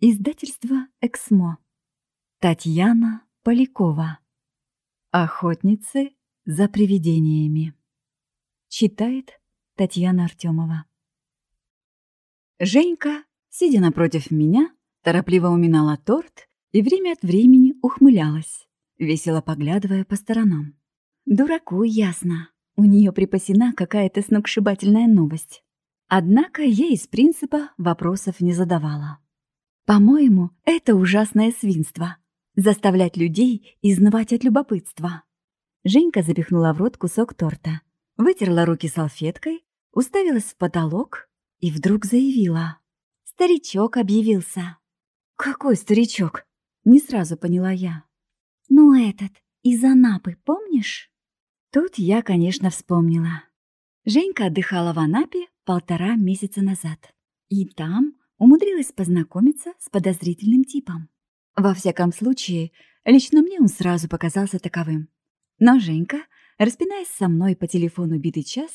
Издательство «Эксмо». Татьяна Полякова. Охотницы за привидениями. Читает Татьяна Артемова. Женька, сидя напротив меня, торопливо уминала торт и время от времени ухмылялась, весело поглядывая по сторонам. Дураку ясно, у нее припасена какая-то сногсшибательная новость. Однако я из принципа вопросов не задавала. По-моему, это ужасное свинство — заставлять людей изнывать от любопытства. Женька запихнула в рот кусок торта, вытерла руки салфеткой, уставилась в потолок и вдруг заявила. «Старичок объявился». «Какой старичок?» — не сразу поняла я. «Ну этот, из Анапы, помнишь?» Тут я, конечно, вспомнила. Женька отдыхала в Анапе полтора месяца назад. И там умудрилась познакомиться с подозрительным типом. Во всяком случае, лично мне он сразу показался таковым. Но Женька, распинаясь со мной по телефону битый час,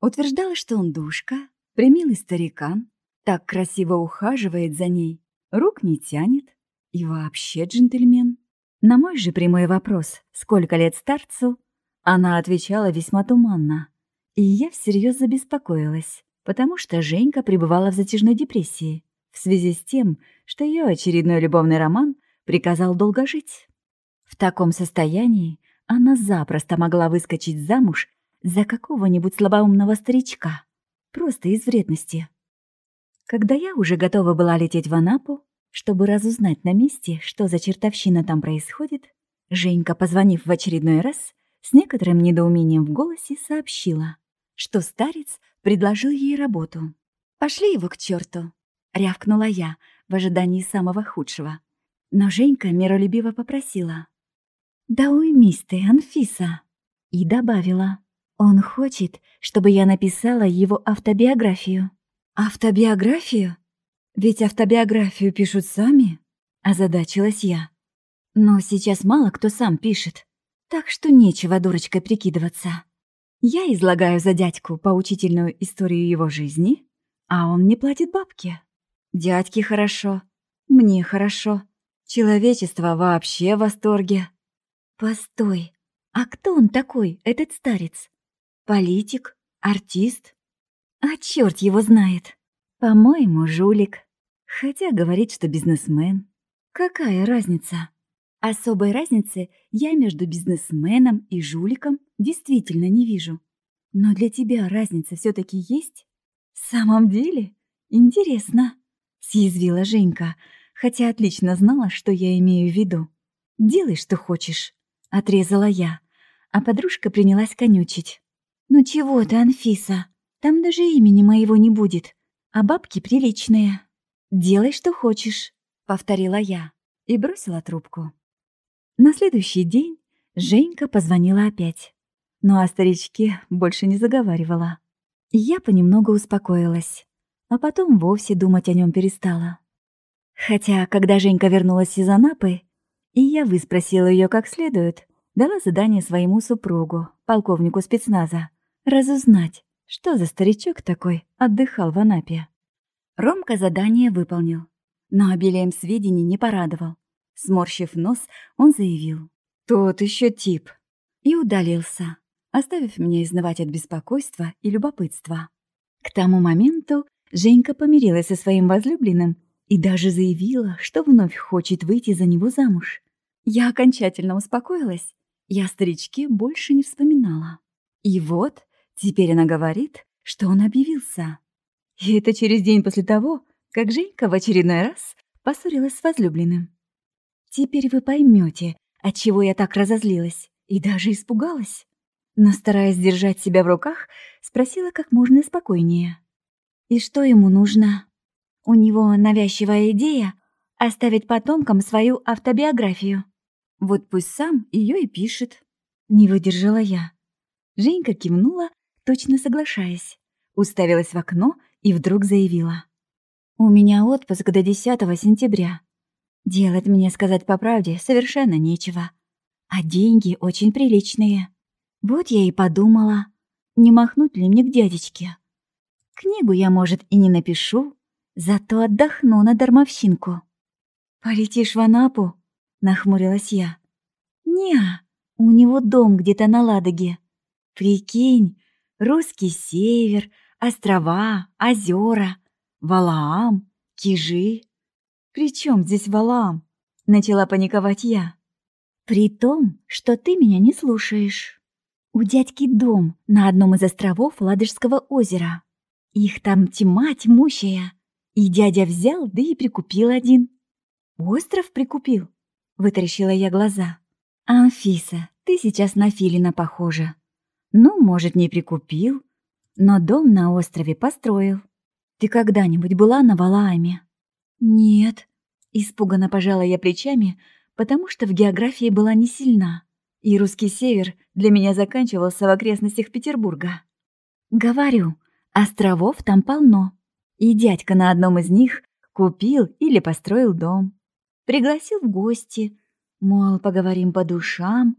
утверждала, что он душка, примилый старикан, так красиво ухаживает за ней, рук не тянет и вообще джентльмен. На мой же прямой вопрос, сколько лет старцу, она отвечала весьма туманно, и я всерьез забеспокоилась потому что Женька пребывала в затяжной депрессии в связи с тем, что ее очередной любовный роман приказал долго жить. В таком состоянии она запросто могла выскочить замуж за какого-нибудь слабоумного старичка, просто из вредности. Когда я уже готова была лететь в Анапу, чтобы разузнать на месте, что за чертовщина там происходит, Женька, позвонив в очередной раз, с некоторым недоумением в голосе сообщила, что старец предложил ей работу. «Пошли его к черту!» — рявкнула я в ожидании самого худшего. Но Женька миролюбиво попросила. «Да уймись ты, Анфиса!» И добавила. «Он хочет, чтобы я написала его автобиографию». «Автобиографию? Ведь автобиографию пишут сами?» — озадачилась я. «Но сейчас мало кто сам пишет, так что нечего дурочкой прикидываться». Я излагаю за дядьку поучительную историю его жизни, а он не платит бабки. Дядьке хорошо, мне хорошо. Человечество вообще в восторге. Постой, а кто он такой, этот старец? Политик? Артист? А черт его знает. По-моему, жулик. Хотя говорит, что бизнесмен. Какая разница? Особой разницы я между бизнесменом и жуликом действительно не вижу. Но для тебя разница все-таки есть? В самом деле? Интересно. Съязвила Женька, хотя отлично знала, что я имею в виду. «Делай, что хочешь», — отрезала я, а подружка принялась конючить. «Ну чего ты, Анфиса? Там даже имени моего не будет, а бабки приличные». «Делай, что хочешь», — повторила я и бросила трубку. На следующий день Женька позвонила опять, но о старичке больше не заговаривала. Я понемногу успокоилась, а потом вовсе думать о нем перестала. Хотя, когда Женька вернулась из Анапы, и я выспросила ее как следует, дала задание своему супругу, полковнику спецназа, разузнать, что за старичок такой отдыхал в Анапе. Ромка задание выполнил, но обилием сведений не порадовал. Сморщив нос, он заявил. «Тот еще тип». И удалился, оставив меня изнывать от беспокойства и любопытства. К тому моменту Женька помирилась со своим возлюбленным и даже заявила, что вновь хочет выйти за него замуж. Я окончательно успокоилась. Я о старичке больше не вспоминала. И вот, теперь она говорит, что он объявился. И это через день после того, как Женька в очередной раз поссорилась с возлюбленным. Теперь вы поймете, отчего я так разозлилась и даже испугалась. Но, стараясь держать себя в руках, спросила как можно спокойнее. И что ему нужно? У него навязчивая идея оставить потомкам свою автобиографию. Вот пусть сам ее и пишет. Не выдержала я. Женька кивнула, точно соглашаясь. Уставилась в окно и вдруг заявила. «У меня отпуск до 10 сентября. Делать мне, сказать по правде, совершенно нечего. А деньги очень приличные. Вот я и подумала, не махнуть ли мне к дядечке. Книгу я, может, и не напишу, зато отдохну на дармовщинку. «Полетишь в Анапу?» — нахмурилась я. «Не, у него дом где-то на Ладоге. Прикинь, русский север, острова, озера, Валаам, Кижи. При чем здесь Валаам?» — начала паниковать я. «При том, что ты меня не слушаешь. У дядьки дом на одном из островов Ладожского озера. Их там тьма тьмущая. И дядя взял, да и прикупил один. Остров прикупил? Вытаращила я глаза. Анфиса, ты сейчас на филина похожа. Ну, может, не прикупил, но дом на острове построил. Ты когда-нибудь была на Валааме? Нет. Испуганно пожала я плечами, потому что в географии была не сильна, и русский север для меня заканчивался в окрестностях Петербурга. Говорю, островов там полно, и дядька на одном из них купил или построил дом. Пригласил в гости, мол, поговорим по душам,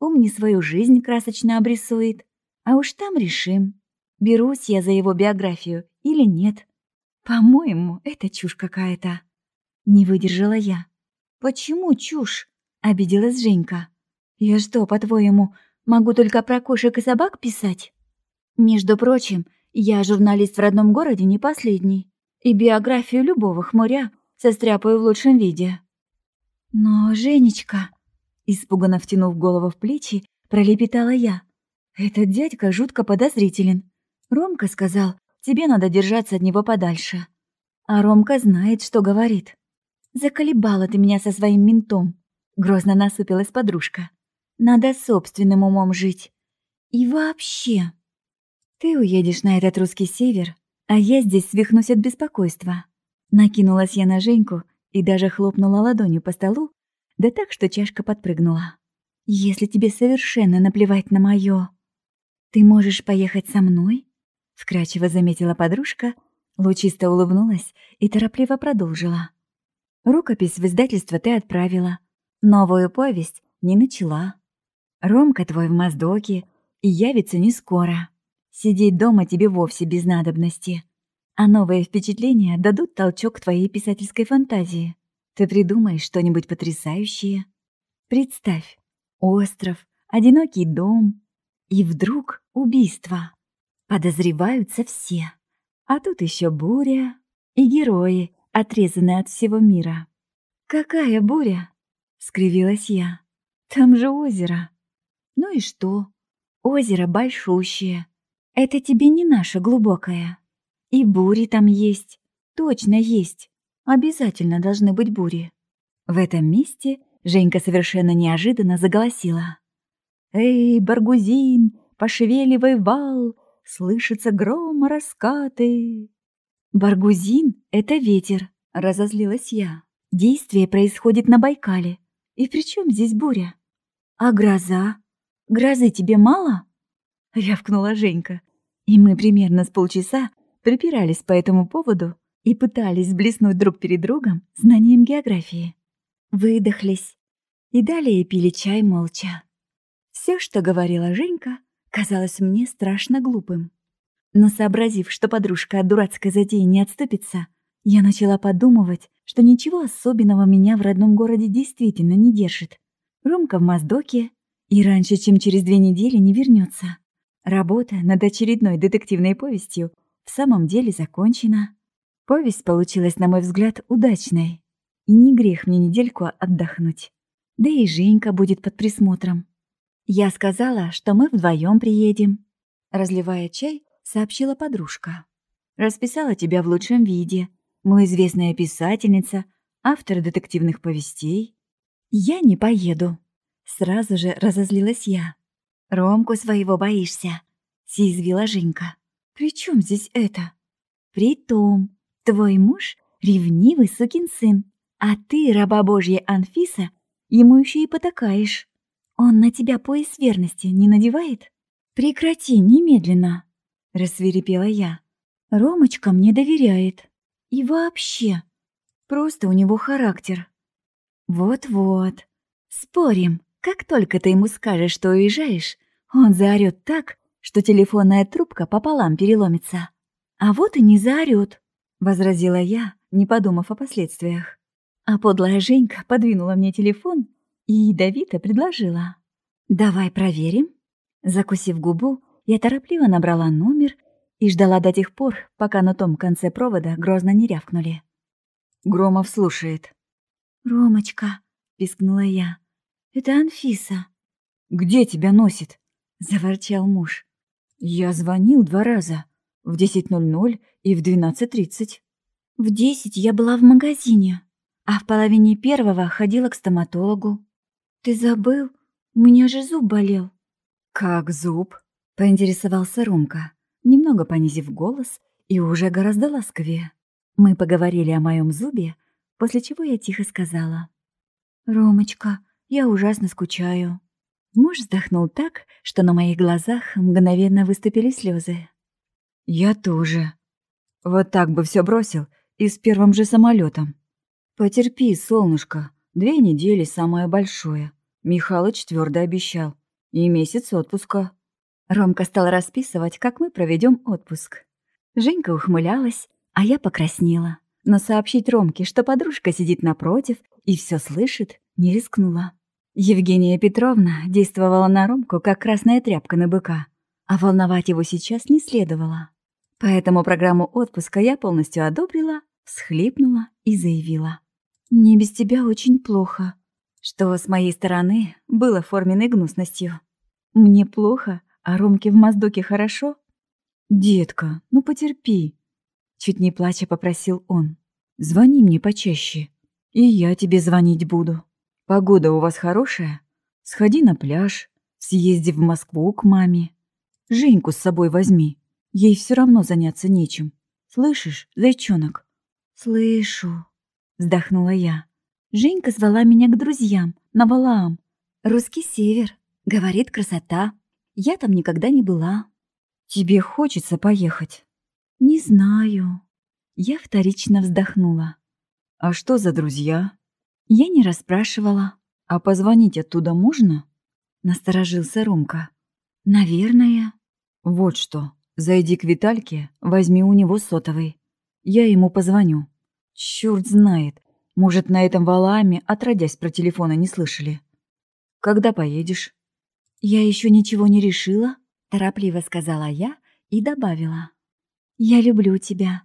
он мне свою жизнь красочно обрисует, а уж там решим, берусь я за его биографию или нет. По-моему, это чушь какая-то. Не выдержала я. Почему чушь? Обиделась Женька. Я что, по-твоему, могу только про кошек и собак писать? Между прочим, я журналист в родном городе не последний, и биографию любого хмуря состряпаю в лучшем виде. Но, Женечка, испуганно втянув голову в плечи, пролепетала я. Этот дядька жутко подозрителен. Ромка сказал, тебе надо держаться от него подальше. А Ромка знает, что говорит. Заколебала ты меня со своим ментом. Грозно насупилась подружка. Надо собственным умом жить. И вообще... Ты уедешь на этот русский север, а я здесь свихнусь от беспокойства. Накинулась я на Женьку и даже хлопнула ладонью по столу, да так, что чашка подпрыгнула. «Если тебе совершенно наплевать на моё, ты можешь поехать со мной?» Вкрадчиво заметила подружка, лучисто улыбнулась и торопливо продолжила. «Рукопись в издательство ты отправила, новую повесть не начала. Ромка твой в Моздоке и явится не скоро. Сидеть дома тебе вовсе без надобности а новые впечатления дадут толчок твоей писательской фантазии. Ты придумаешь что-нибудь потрясающее. Представь, остров, одинокий дом и вдруг убийство. Подозреваются все. А тут еще буря и герои, отрезанные от всего мира. «Какая буря?» — скривилась я. «Там же озеро». «Ну и что? Озеро большущее. Это тебе не наше глубокое». И бури там есть. Точно есть. Обязательно должны быть бури. В этом месте Женька совершенно неожиданно заголосила. «Эй, Баргузин, пошевеливай вал, слышится гром раскаты!» «Баргузин — это ветер», — разозлилась я. «Действие происходит на Байкале. И при чем здесь буря?» «А гроза? Грозы тебе мало?» — рявкнула Женька. И мы примерно с полчаса припирались по этому поводу и пытались блеснуть друг перед другом знанием географии. Выдохлись и далее пили чай молча. Все, что говорила Женька, казалось мне страшно глупым. Но сообразив, что подружка от дурацкой затеи не отступится, я начала подумывать, что ничего особенного меня в родном городе действительно не держит. Ромка в Моздоке и раньше, чем через две недели, не вернется. Работа над очередной детективной повестью в самом деле закончена. Повесть получилась, на мой взгляд, удачной. И не грех мне недельку отдохнуть. Да и Женька будет под присмотром. Я сказала, что мы вдвоем приедем. Разливая чай, сообщила подружка. Расписала тебя в лучшем виде. Мы известная писательница, автор детективных повестей. Я не поеду. Сразу же разозлилась я. Ромку своего боишься, съязвила Женька. «При чем здесь это?» «Притом, твой муж — ревнивый сукин сын, а ты, раба Божья Анфиса, ему еще и потакаешь. Он на тебя пояс верности не надевает?» «Прекрати немедленно!» — рассверепела я. «Ромочка мне доверяет. И вообще, просто у него характер». «Вот-вот. Спорим, как только ты ему скажешь, что уезжаешь, он заорет так, что телефонная трубка пополам переломится. А вот и не заорёт, возразила я, не подумав о последствиях. А подлая Женька подвинула мне телефон и ядовито предложила. «Давай проверим». Закусив губу, я торопливо набрала номер и ждала до тех пор, пока на том конце провода грозно не рявкнули. Громов слушает. «Ромочка», — пискнула я, — «это Анфиса». «Где тебя носит?» — заворчал муж. «Я звонил два раза, в 10.00 и в 12.30». «В 10 я была в магазине, а в половине первого ходила к стоматологу. Ты забыл? У меня же зуб болел». «Как зуб?» — поинтересовался Ромка, немного понизив голос и уже гораздо ласковее. Мы поговорили о моем зубе, после чего я тихо сказала. «Ромочка, я ужасно скучаю». Муж вздохнул так, что на моих глазах мгновенно выступили слезы. «Я тоже. Вот так бы все бросил и с первым же самолетом. Потерпи, солнышко, две недели самое большое. Михалыч твердо обещал. И месяц отпуска». Ромка стал расписывать, как мы проведем отпуск. Женька ухмылялась, а я покраснела. Но сообщить Ромке, что подружка сидит напротив и все слышит, не рискнула. Евгения Петровна действовала на Ромку, как красная тряпка на быка, а волновать его сейчас не следовало. Поэтому программу отпуска я полностью одобрила, всхлипнула и заявила. «Мне без тебя очень плохо», что с моей стороны было форменной гнусностью. «Мне плохо, а Ромке в Моздоке хорошо?» «Детка, ну потерпи», Чуть не плача попросил он. «Звони мне почаще, и я тебе звонить буду. Погода у вас хорошая? Сходи на пляж, съезди в Москву к маме. Женьку с собой возьми, ей все равно заняться нечем. Слышишь, зайчонок?» «Слышу», — вздохнула я. Женька звала меня к друзьям, на Валаам. Русский север, говорит, красота. Я там никогда не была. Тебе хочется поехать? «Не знаю». Я вторично вздохнула. «А что за друзья?» Я не расспрашивала. «А позвонить оттуда можно?» Насторожился Ромка. «Наверное». «Вот что. Зайди к Витальке, возьми у него сотовый. Я ему позвоню. Черт знает, может, на этом валаме отродясь про телефоны не слышали. Когда поедешь?» «Я еще ничего не решила», — торопливо сказала я и добавила. «Я люблю тебя».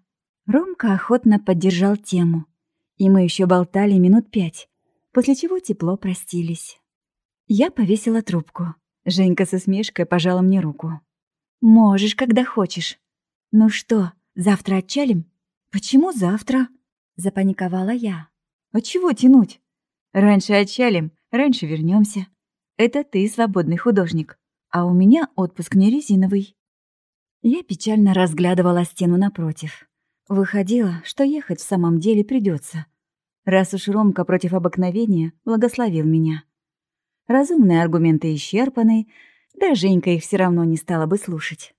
Ромка охотно поддержал тему. И мы еще болтали минут пять, после чего тепло простились. Я повесила трубку. Женька со смешкой пожала мне руку. «Можешь, когда хочешь». «Ну что, завтра отчалим?» «Почему завтра?» — запаниковала я. «А чего тянуть? Раньше отчалим, раньше вернемся. Это ты свободный художник, а у меня отпуск не резиновый». Я печально разглядывала стену напротив. Выходило, что ехать в самом деле придется, раз уж Ромка против обыкновения благословил меня. Разумные аргументы исчерпаны, да Женька их все равно не стала бы слушать.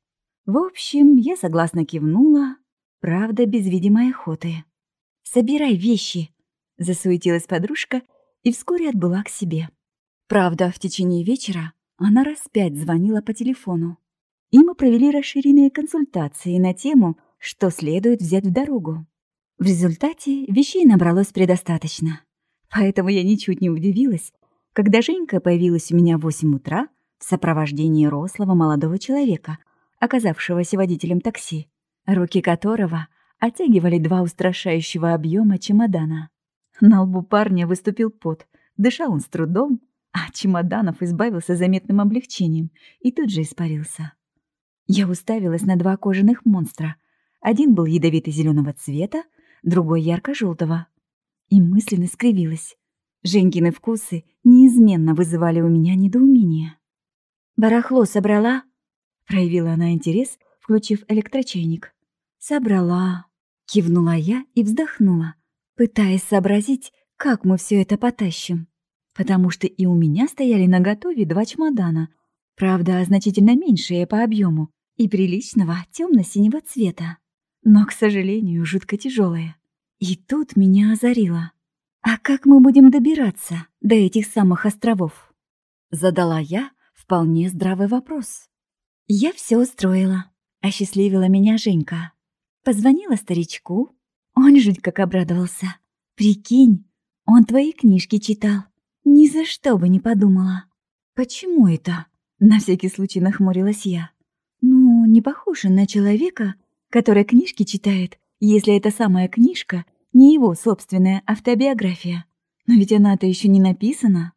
В общем, я согласно кивнула, правда, без видимой охоты. «Собирай вещи», — засуетилась подружка и вскоре отбыла к себе. Правда, в течение вечера она раз пять звонила по телефону и мы провели расширенные консультации на тему, что следует взять в дорогу. В результате вещей набралось предостаточно. Поэтому я ничуть не удивилась, когда Женька появилась у меня в 8 утра в сопровождении рослого молодого человека, оказавшегося водителем такси, руки которого оттягивали два устрашающего объема чемодана. На лбу парня выступил пот, дышал он с трудом, а чемоданов избавился заметным облегчением и тут же испарился. Я уставилась на два кожаных монстра. Один был ядовито-зеленого цвета, другой ярко-желтого. И мысленно скривилась. Женькины вкусы неизменно вызывали у меня недоумение. «Барахло собрала?» — проявила она интерес, включив электрочайник. «Собрала», — кивнула я и вздохнула, пытаясь сообразить, как мы все это потащим. Потому что и у меня стояли наготове два чемодана, правда, значительно меньшие по объему, и приличного темно-синего цвета, но, к сожалению, жутко тяжелые. И тут меня озарило. «А как мы будем добираться до этих самых островов?» Задала я вполне здравый вопрос. «Я все устроила», — осчастливила меня Женька. Позвонила старичку, он жуть как обрадовался. «Прикинь, Он твои книжки читал. Ни за что бы не подумала. Почему это? На всякий случай нахмурилась я. Ну, не похож на человека, который книжки читает, если эта самая книжка не его собственная автобиография. Но ведь она-то еще не написана.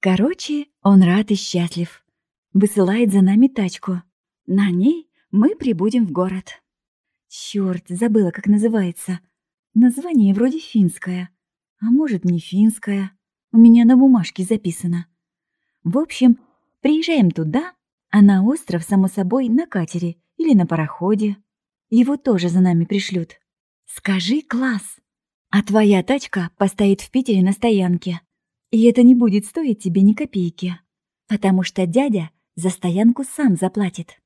Короче, он рад и счастлив. Высылает за нами тачку. На ней мы прибудем в город. Черт, забыла, как называется. Название вроде финское. А может, не финское. У меня на бумажке записано. В общем, приезжаем туда, а на остров, само собой, на катере или на пароходе. Его тоже за нами пришлют. Скажи, класс! А твоя тачка постоит в Питере на стоянке. И это не будет стоить тебе ни копейки, потому что дядя за стоянку сам заплатит.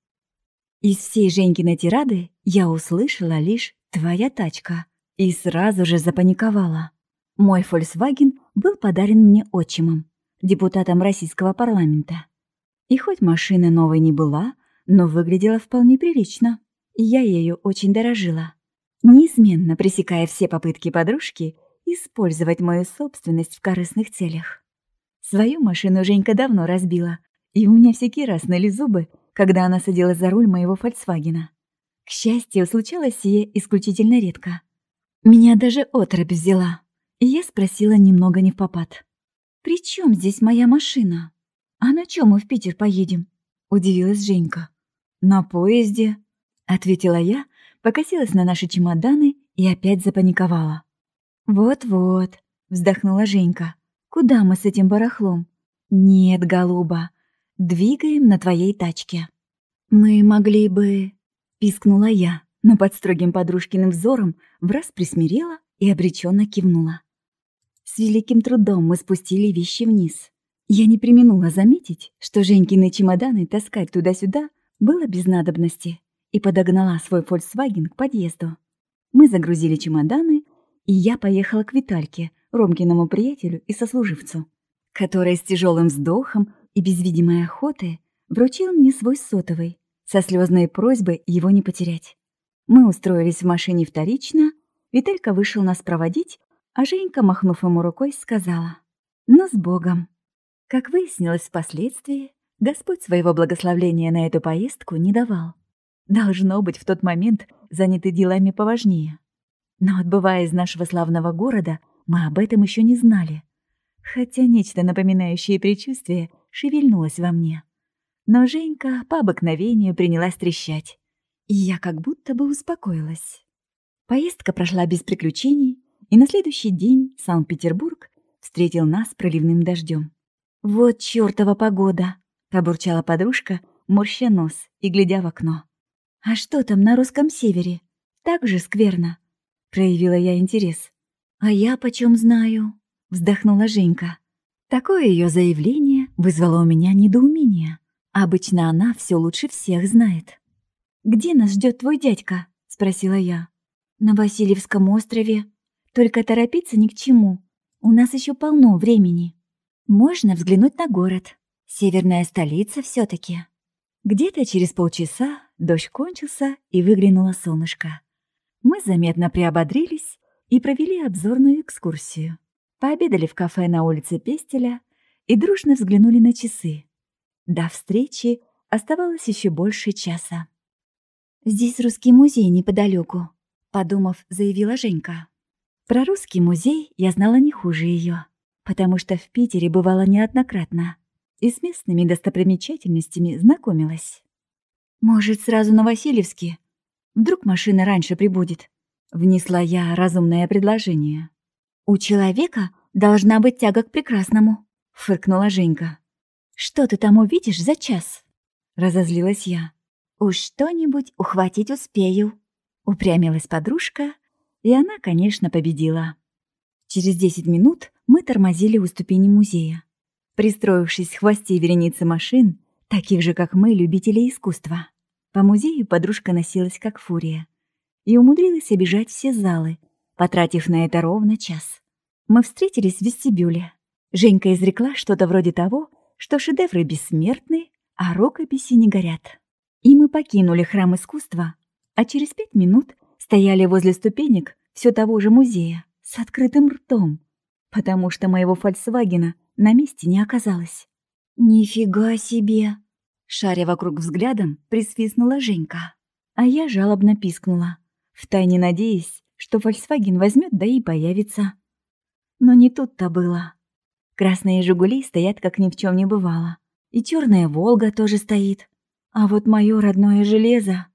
Из всей Женькиной тирады я услышала лишь «твоя тачка» и сразу же запаниковала. Мой Volkswagen был подарен мне отчимом, депутатом российского парламента. И хоть машина новой не была, но выглядела вполне прилично, я ею очень дорожила, неизменно пресекая все попытки подружки использовать мою собственность в корыстных целях. Свою машину Женька давно разбила, и у меня всякий раз ныли зубы, когда она садилась за руль моего «Фольксвагена». К счастью, случалось сие исключительно редко. Меня даже отрыбь взяла, и я спросила немного не в попад. «При чем здесь моя машина? А на чем мы в Питер поедем?» — удивилась Женька. «На поезде», — ответила я, покосилась на наши чемоданы и опять запаниковала. «Вот-вот», — вздохнула Женька. «Куда мы с этим барахлом?» «Нет, голуба, Двигаем на твоей тачке». «Мы могли бы...» — пискнула я, но под строгим подружкиным взором враз присмирела и обреченно кивнула. С великим трудом мы спустили вещи вниз. Я не применула заметить, что Женькины чемоданы таскать туда-сюда было без надобности, и подогнала свой Volkswagen к подъезду. Мы загрузили чемоданы, и я поехала к Витальке, Ромкиному приятелю и сослуживцу, который с тяжелым вздохом и без видимой охоты вручил мне свой сотовый со слезной просьбой его не потерять. Мы устроились в машине вторично, Виталька вышел нас проводить, а Женька, махнув ему рукой, сказала «Ну, с Богом!». Как выяснилось впоследствии, Господь своего благословления на эту поездку не давал. Должно быть, в тот момент заняты делами поважнее. Но отбывая из нашего славного города, мы об этом еще не знали. Хотя нечто напоминающее предчувствие шевельнулась во мне. Но Женька по обыкновению принялась трещать. И я как будто бы успокоилась. Поездка прошла без приключений, и на следующий день Санкт-Петербург встретил нас проливным дождем. «Вот чёртова погода!» — пробурчала подружка, морща нос и глядя в окно. «А что там на русском севере? Так же скверно?» — проявила я интерес. «А я почем знаю?» — вздохнула Женька. Такое ее заявление вызвало у меня недоумение. Обычно она все лучше всех знает. «Где нас ждет твой дядька?» — спросила я. «На Васильевском острове. Только торопиться ни к чему. У нас еще полно времени. Можно взглянуть на город. Северная столица все таки Где-то через полчаса дождь кончился и выглянуло солнышко. Мы заметно приободрились и провели обзорную экскурсию. Пообедали в кафе на улице Пестеля и дружно взглянули на часы. До встречи оставалось еще больше часа. «Здесь русский музей неподалеку», — подумав, заявила Женька. Про русский музей я знала не хуже ее, потому что в Питере бывала неоднократно и с местными достопримечательностями знакомилась. «Может, сразу на Васильевске? Вдруг машина раньше прибудет?» Внесла я разумное предложение. «У человека должна быть тяга к прекрасному», — фыркнула Женька. «Что ты там увидишь за час?» — разозлилась я. «Уж что-нибудь ухватить успею», — упрямилась подружка, и она, конечно, победила. Через десять минут мы тормозили у ступени музея. Пристроившись в хвосте вереницы машин, таких же, как мы, любителей искусства, по музею подружка носилась как фурия и умудрилась обижать все залы, потратив на это ровно час. Мы встретились в вестибюле. Женька изрекла что-то вроде того, что шедевры бессмертны, а рукописи не горят. И мы покинули храм искусства, а через пять минут стояли возле ступенек все того же музея с открытым ртом. потому что моего «Фольксвагена» на месте не оказалось. «Нифига себе!» Шаря вокруг взглядом, присвистнула Женька. А я жалобно пискнула, втайне надеясь, что «Фольксваген» возьмет да и появится. Но не тут-то было. Красные «Жигули» стоят, как ни в чем не бывало. И черная «Волга» тоже стоит. А вот мое родное железо...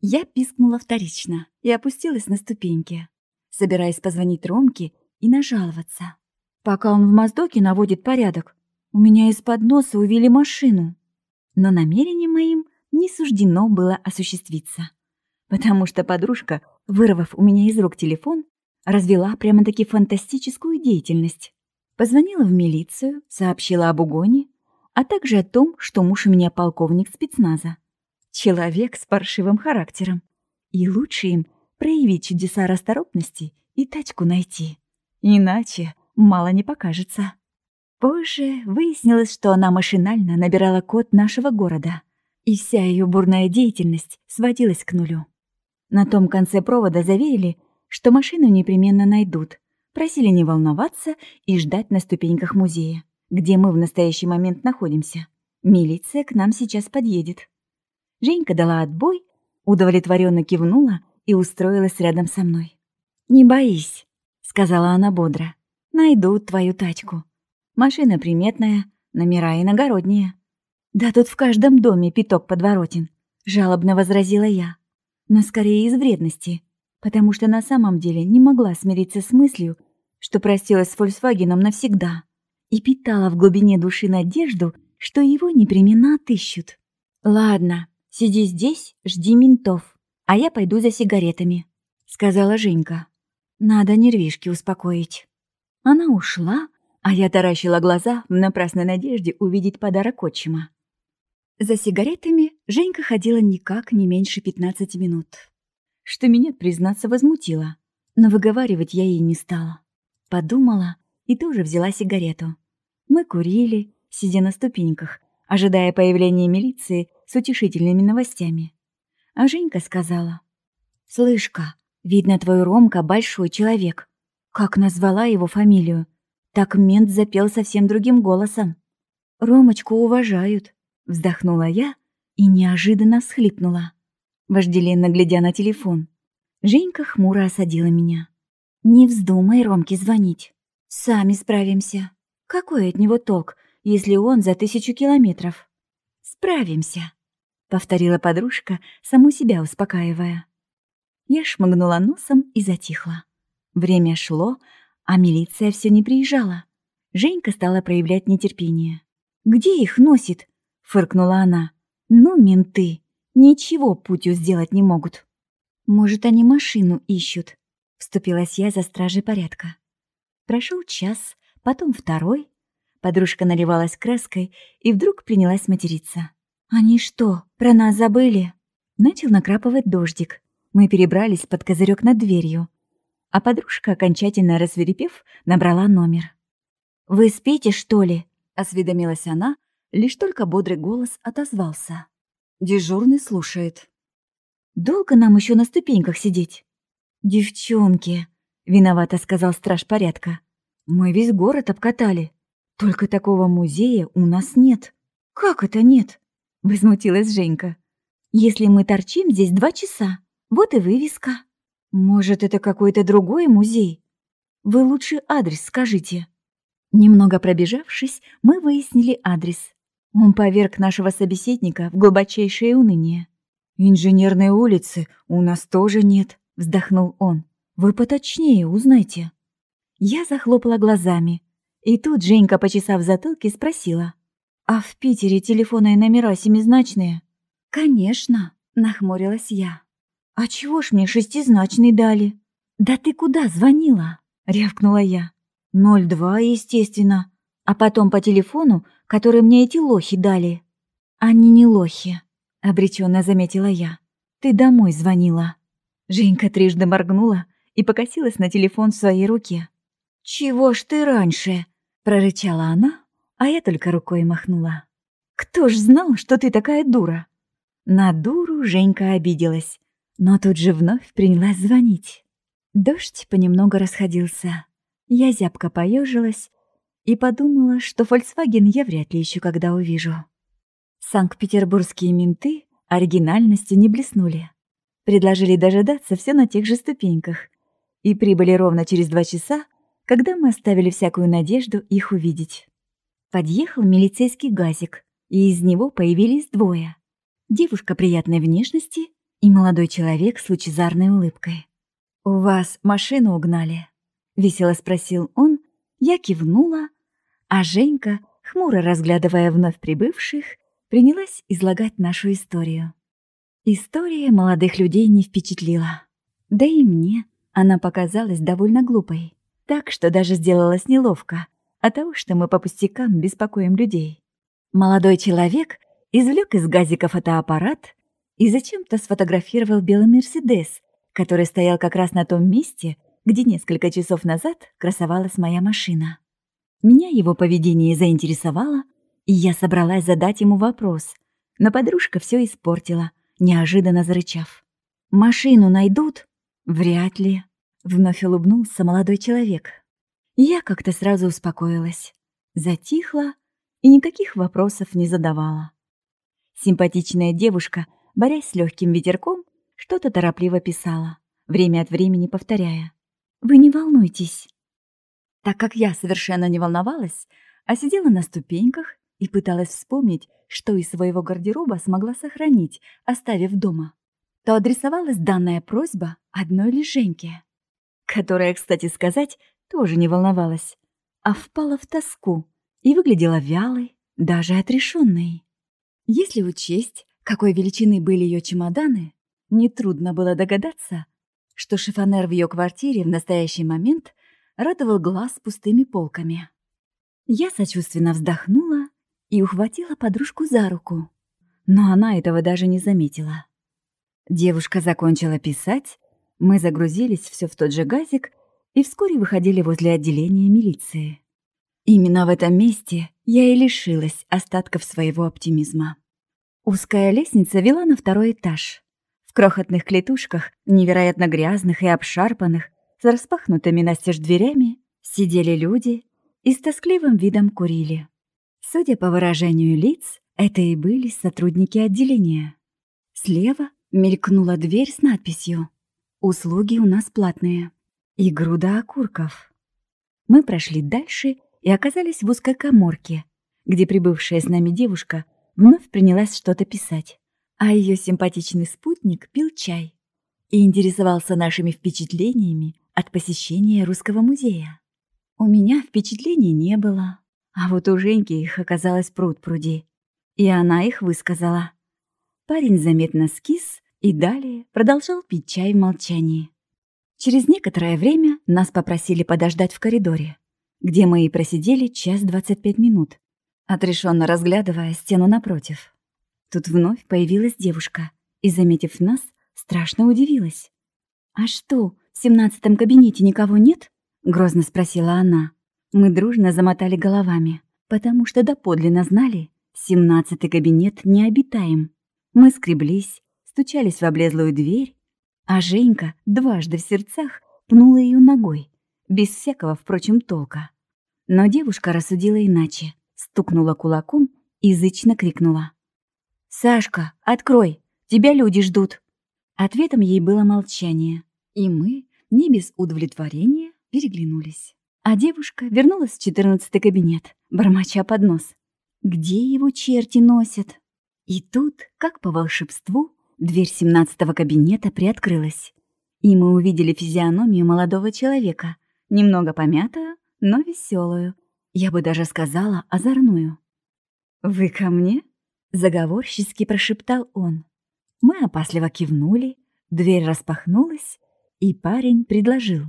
Я пискнула вторично и опустилась на ступеньки, собираясь позвонить Ромке и нажаловаться. Пока он в Моздоке наводит порядок, у меня из-под носа увели машину. Но намерением моим не суждено было осуществиться, потому что подружка, вырвав у меня из рук телефон, развела прямо-таки фантастическую деятельность. Позвонила в милицию, сообщила об угоне, а также о том, что муж у меня полковник спецназа. Человек с паршивым характером. И лучше им проявить чудеса расторопности и тачку найти. Иначе мало не покажется. Позже выяснилось, что она машинально набирала код нашего города, и вся ее бурная деятельность сводилась к нулю. На том конце провода заверили, что машину непременно найдут, просили не волноваться и ждать на ступеньках музея, где мы в настоящий момент находимся. Милиция к нам сейчас подъедет. Женька дала отбой, удовлетворенно кивнула и устроилась рядом со мной. «Не боись», — сказала она бодро. «Найдут твою тачку. Машина приметная, номера иногородние». «Да тут в каждом доме пяток подворотен», — жалобно возразила я. Но скорее из вредности, потому что на самом деле не могла смириться с мыслью, что простилась с Фольксвагеном навсегда и питала в глубине души надежду, что его непременно отыщут. «Ладно, сиди здесь, жди ментов, а я пойду за сигаретами», — сказала Женька. «Надо нервишки успокоить». Она ушла, а я таращила глаза в напрасной надежде увидеть подарок отчима. За сигаретами Женька ходила никак не меньше 15 минут, что меня, признаться, возмутило, но выговаривать я ей не стала. Подумала и тоже взяла сигарету. Мы курили, сидя на ступеньках, ожидая появления милиции с утешительными новостями. А Женька сказала, «Слышка, видно, твой Ромка большой человек. Как назвала его фамилию? Так мент запел совсем другим голосом. Ромочку уважают», — вздохнула я и неожиданно всхлипнула, вожделенно глядя на телефон. Женька хмуро осадила меня. «Не вздумай Ромке звонить. Сами справимся. Какой от него толк, если он за тысячу километров?» «Справимся», — повторила подружка, саму себя успокаивая. Я шмыгнула носом и затихла. Время шло, а милиция все не приезжала. Женька стала проявлять нетерпение. «Где их носит?» — фыркнула она. «Ну, менты, ничего путю сделать не могут». «Может, они машину ищут?» Вступилась я за стражей порядка. Прошел час, потом второй. Подружка наливалась краской и вдруг принялась материться. «Они что, про нас забыли?» Начал накрапывать дождик. Мы перебрались под козырек над дверью. А подружка, окончательно рассверепев, набрала номер. «Вы спите, что ли?» — осведомилась она, лишь только бодрый голос отозвался. Дежурный слушает. «Долго нам еще на ступеньках сидеть?» «Девчонки!» — виновато сказал страж порядка. «Мы весь город обкатали. Только такого музея у нас нет». «Как это нет?» — возмутилась Женька. «Если мы торчим здесь два часа, вот и вывеска». «Может, это какой-то другой музей? Вы лучше адрес скажите». Немного пробежавшись, мы выяснили адрес. Он поверг нашего собеседника в глубочайшее уныние. «Инженерной улицы у нас тоже нет», вздохнул он. Вы поточнее узнайте. Я захлопала глазами. И тут Женька, почесав затылки, спросила. «А в Питере телефонные номера семизначные?» «Конечно», — нахмурилась я. «А чего ж мне шестизначный дали?» «Да ты куда звонила?» — рявкнула я. «Ноль два, естественно. А потом по телефону, который мне эти лохи дали». «Они не лохи», — обреченно заметила я. «Ты домой звонила». Женька трижды моргнула и покосилась на телефон в своей руке. «Чего ж ты раньше?» — прорычала она, а я только рукой махнула. «Кто ж знал, что ты такая дура?» На дуру Женька обиделась, но тут же вновь принялась звонить. Дождь понемногу расходился. Я зябко поежилась и подумала, что Volkswagen я вряд ли еще когда увижу. Санкт-Петербургские менты оригинальностью не блеснули. Предложили дожидаться все на тех же ступеньках и прибыли ровно через два часа, когда мы оставили всякую надежду их увидеть. Подъехал милицейский газик, и из него появились двое. Девушка приятной внешности и молодой человек с лучезарной улыбкой. «У вас машину угнали?» — весело спросил он. Я кивнула, а Женька, хмуро разглядывая вновь прибывших, принялась излагать нашу историю. История молодых людей не впечатлила. Да и мне она показалась довольно глупой, так что даже сделалось неловко от того, что мы по пустякам беспокоим людей. Молодой человек извлек из газика фотоаппарат и зачем-то сфотографировал белый «Мерседес», который стоял как раз на том месте, где несколько часов назад красовалась моя машина. Меня его поведение заинтересовало, и я собралась задать ему вопрос, но подружка все испортила, неожиданно зарычав. «Машину найдут?» «Вряд ли», — вновь улыбнулся молодой человек. Я как-то сразу успокоилась, затихла и никаких вопросов не задавала. Симпатичная девушка, борясь с легким ветерком, что-то торопливо писала, время от времени повторяя. «Вы не волнуйтесь». Так как я совершенно не волновалась, а сидела на ступеньках и пыталась вспомнить, что из своего гардероба смогла сохранить, оставив дома, то адресовалась данная просьба одной лишь Женьке, которая, кстати сказать, тоже не волновалась, а впала в тоску и выглядела вялой, даже отрешенной. Если учесть, какой величины были ее чемоданы, нетрудно было догадаться, что шифонер в ее квартире в настоящий момент радовал глаз пустыми полками. Я сочувственно вздохнула и ухватила подружку за руку, но она этого даже не заметила. Девушка закончила писать, мы загрузились все в тот же газик и вскоре выходили возле отделения милиции. Именно в этом месте я и лишилась остатков своего оптимизма. Узкая лестница вела на второй этаж. В крохотных клетушках, невероятно грязных и обшарпанных, с распахнутыми настежь дверями, сидели люди и с тоскливым видом курили. Судя по выражению лиц, это и были сотрудники отделения. Слева мелькнула дверь с надписью «Услуги у нас платные» и груда окурков. Мы прошли дальше и оказались в узкой коморке, где прибывшая с нами девушка вновь принялась что-то писать, а ее симпатичный спутник пил чай и интересовался нашими впечатлениями от посещения Русского музея. У меня впечатлений не было, а вот у Женьки их оказалось пруд-пруди, и она их высказала. Парень заметно скис и далее продолжал пить чай в молчании. Через некоторое время нас попросили подождать в коридоре, где мы и просидели час двадцать пять минут, отрешенно разглядывая стену напротив. Тут вновь появилась девушка и, заметив нас, страшно удивилась. «А что, в семнадцатом кабинете никого нет?» — грозно спросила она. Мы дружно замотали головами, потому что доподлинно знали, семнадцатый кабинет необитаем. Мы скреблись, стучались в облезлую дверь а Женька дважды в сердцах пнула ее ногой, без всякого, впрочем, толка. Но девушка рассудила иначе, стукнула кулаком и язычно крикнула. «Сашка, открой! Тебя люди ждут!» Ответом ей было молчание, и мы, не без удовлетворения, переглянулись. А девушка вернулась в четырнадцатый кабинет, бормоча под нос. «Где его черти носят?» И тут, как по волшебству, Дверь семнадцатого кабинета приоткрылась, и мы увидели физиономию молодого человека, немного помятую, но веселую. Я бы даже сказала озорную. «Вы ко мне?» — заговорчески прошептал он. Мы опасливо кивнули, дверь распахнулась, и парень предложил.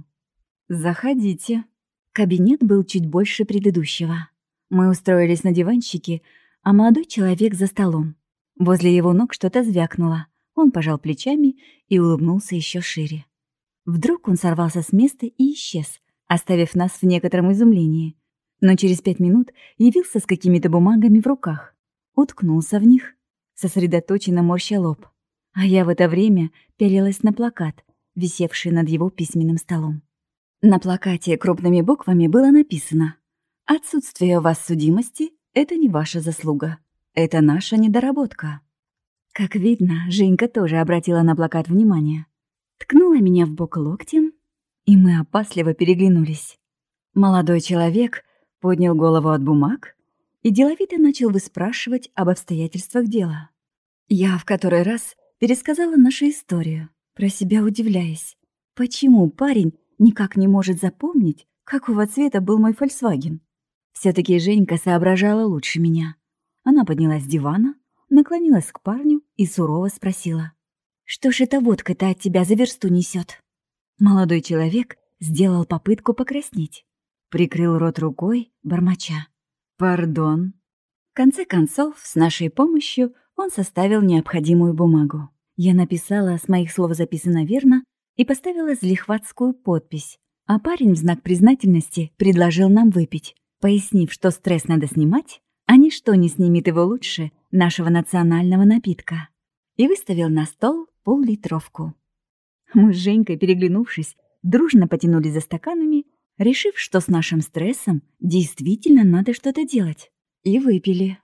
«Заходите». Кабинет был чуть больше предыдущего. Мы устроились на диванчике, а молодой человек за столом. Возле его ног что-то звякнуло. Он пожал плечами и улыбнулся еще шире. Вдруг он сорвался с места и исчез, оставив нас в некотором изумлении. Но через пять минут явился с какими-то бумагами в руках. Уткнулся в них, сосредоточенно морща лоб. А я в это время пялилась на плакат, висевший над его письменным столом. На плакате крупными буквами было написано «Отсутствие у вас судимости — это не ваша заслуга. Это наша недоработка». Как видно, Женька тоже обратила на плакат внимание. Ткнула меня в бок локтем, и мы опасливо переглянулись. Молодой человек поднял голову от бумаг и деловито начал выспрашивать об обстоятельствах дела. Я в который раз пересказала нашу историю, про себя удивляясь, почему парень никак не может запомнить, какого цвета был мой Volkswagen. все таки Женька соображала лучше меня. Она поднялась с дивана, наклонилась к парню и сурово спросила. «Что ж эта водка-то от тебя за версту несет? Молодой человек сделал попытку покраснеть. Прикрыл рот рукой, бормоча. «Пардон». В конце концов, с нашей помощью он составил необходимую бумагу. Я написала, с моих слов записано верно, и поставила злихватскую подпись. А парень в знак признательности предложил нам выпить, пояснив, что стресс надо снимать, а ничто не снимет его лучше нашего национального напитка. И выставил на стол пол-литровку. Мы с Женькой, переглянувшись, дружно потянулись за стаканами, решив, что с нашим стрессом действительно надо что-то делать. И выпили.